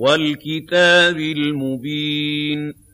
وَالْكِتَابِ الْمُبِينِ